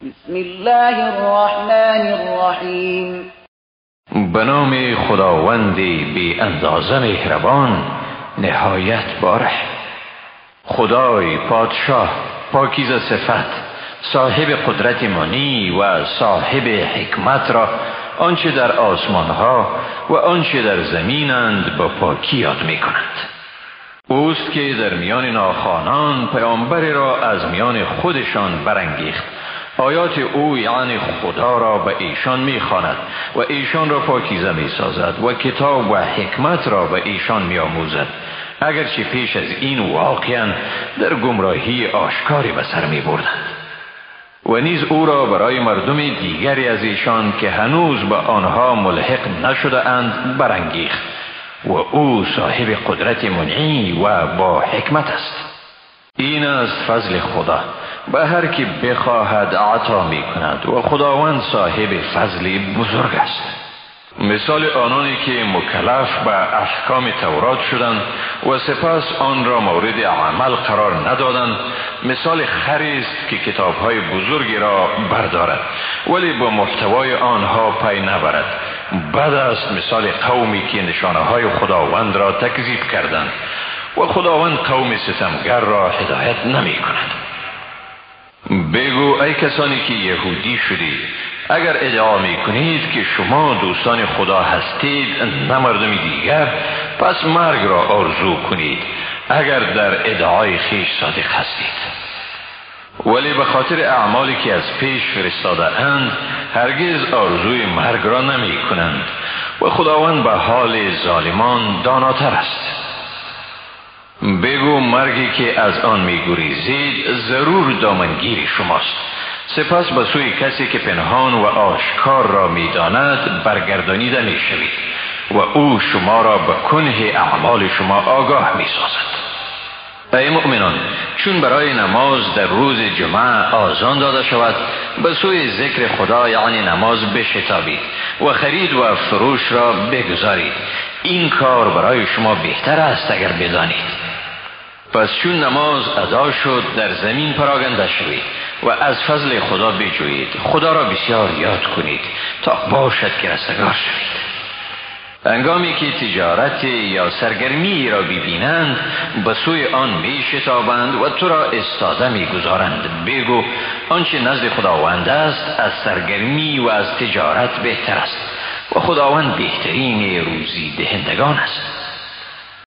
بسم الله الرحمن الرحیم به نام خداوندی بی اندازه مهربان نهایت باره خدای پادشاه پاکیز صفت صاحب قدرت مانی و صاحب حکمت را آنچه در آسمان ها و آنچه در زمینند با پاکی یاد می کند اوست که در میان ناخانان پیامبری را از میان خودشان برانگیخت. آیات او یعنی خدا را به ایشان می‌خواند و ایشان را پاکیزه می سازد و کتاب و حکمت را به ایشان می آموزد اگرچه پیش از این واقعا در گمراهی آشکاری به سر می بردند و نیز او را برای مردم دیگری از ایشان که هنوز به آنها ملحق نشده اند برانگیخت و او صاحب قدرت منعی و با حکمت است. این است فضل خدا. به هر که بخواهد عطا می کند و خداوند صاحب فضلی بزرگ است. مثال آنانی که مکلف به احکام تورات شدند و سپس آن را مورد عمل قرار ندادند مثال خری است که کتابهای بزرگی را بردارد ولی با محتوای آنها پی نبرد. بد است مثال قومی که نشانه های خداوند را تکذیب کردند. و خداوند قوم ستمگر را هدایت نمی کند بگو ای کسانی که یهودی شدید اگر ادعا می کنید که شما دوستان خدا هستید نه مردم دیگر پس مرگ را آرزو کنید اگر در ادعای خیش صادق هستید. ولی به خاطر اعمالی که از پیش فرستاده اند هرگز آرزوی مرگ را نمی کنند و خداوند به حال ظالمان داناتر است. بگو مرگی که از آن میگریزید ضرور دامنگیر شماست. سپس به سوی کسی که پنهان و آشکار را می‌داند برگردانیده می‌شوید و او شما را به کنه اعمال شما آگاه می‌سازد. ای مؤمنان چون برای نماز در روز جمعه آزان داده شود به سوی ذکر خدا یعنی نماز بشتابید و خرید و فروش را بگذارید. این کار برای شما بهتر است اگر بدانید. پس چون نماز ادا شد در زمین پراگنده شوید و از فضل خدا بجویید. خدا را بسیار یاد کنید تا باشد که رستگار شوید. انگامی که تجارت یا سرگرمی را ببینند به سوی آن می شتابند و تو را استاده می گذارند بگو آنچه نزد خداوند است از سرگرمی و از تجارت بهتر است و خداوند بهترین روزی دهندگان است.